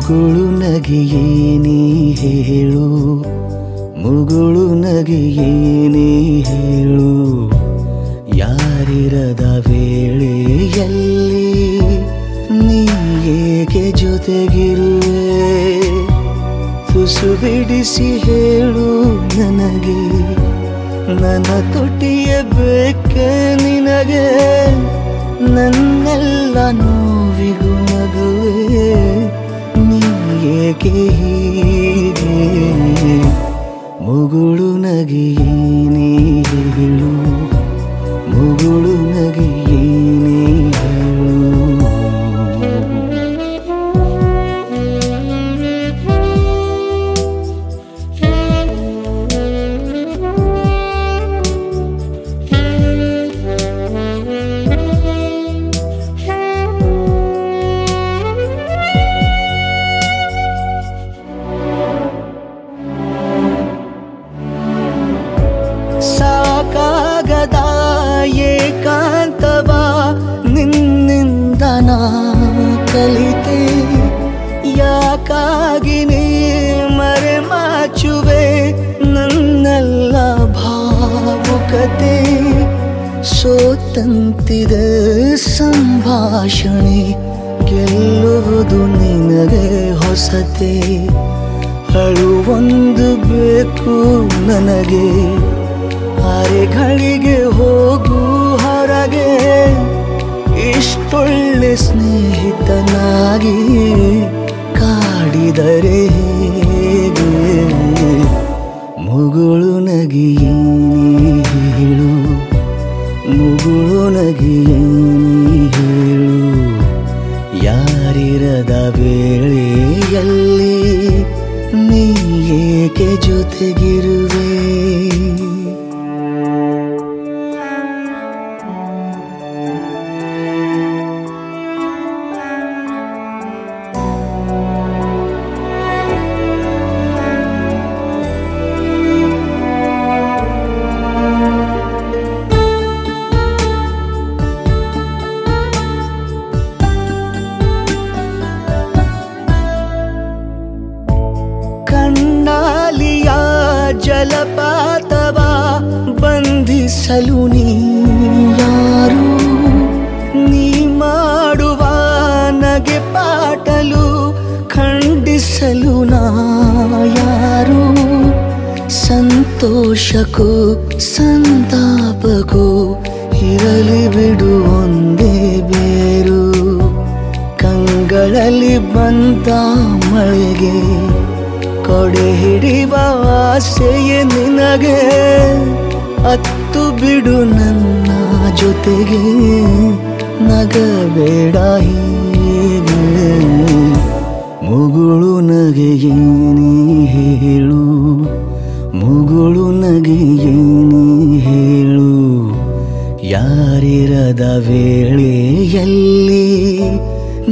ಮುಗುಳು ನೀ ಹೇಳು? ಮುಗುಳು ನೀ ಹೇಳು? ಯಾರಿರದ ವೇಳೆಯಲ್ಲಿ ನೀ ಏಕೆ ಜೊತೆಗಿರುವೆ? ತುಸು ಬಿಡಿಸಿ ಹೇಳು ನನಗೆ. ನನ್ನ ತೊಟ್ಟಿಯ ಬೇಕೆ ನಿನಗೆ ನನ್ನೆಲ್ಲ ಏಕೆ ಹೀಗೆ ಮುಗುಳು ನಗೆಯೇ ಯಾಕಾಗಿ ನೀ ಮರೆ ಮಾಚುವೆ ನನ್ನೆಲ್ಲ ಭಾವುಕತೆ, ಸೋತಂತಿದ ಸಂಭಾಷಣೆ, ಗೆಲ್ಲುವುದು ನಿನಗೆ ಹೊಸತೆ. ಅಳುವೊಂದು ಬೇಕು ನನಗೆ, ಅರೆಗಳಿಗೆ ಹೋಗು ಹೊರಗೆ. ಇಷ್ಟೊಳ್ಳೆ ಸ್ನೇಹಿತನಾಗಿ ಕಾಡಿದರೆ ಹೇಗೆ? ಮುಗುಳು ನಗಿಯೇನಿ ಹೇಳು? ಮುಗುಳು ನಗಿಯೇನಿ ಹೇಳು? ಯಾರಿರದ ವೇಳೆಯಲ್ಲಿ ನೀ ಏಕೆ ಜೊತೆಗಿರುವೆ? ಕಣ್ಣಾಲಿಯ ಜಲಪಾತವ, ಬಂಧಿಸಲು ನೀ ಯಾರು? ನೀ ಮಾಡುವ ನಗೆ ಪಾಟಲು ಖಂಡಿಸಲು ನಾ ಯಾರು? ಸಂತೋಷಕ್ಕೂ ಇರಲಿ ಬಿಡು ಒಂದೇ ಬೇರು. ಕಂಗಳಲ್ಲಿ ಬಂದ ಮಳೆಗೆ ಕೊಡೆ ಹಿಡಿವ ಆಸೆಯೇ ನಿನಗೆ, ಅತ್ತು ಬಿಡು ನನ್ನ ಜೊತೆಗೆ. ನಗಬೇಡ ಹೀಗೆ. ಮುಗುಳು ನಗೆಯೇ ನೀ ಹೇಳು, ಮುಗುಳು ನಗೆಯೇ ನೀ ಹೇಳು. ಯಾರಿರದ ವೇಳೆಯಲ್ಲಿ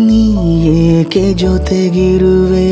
ನೀ ಏಕೆ ಜೊತೆಗಿರುವೆ?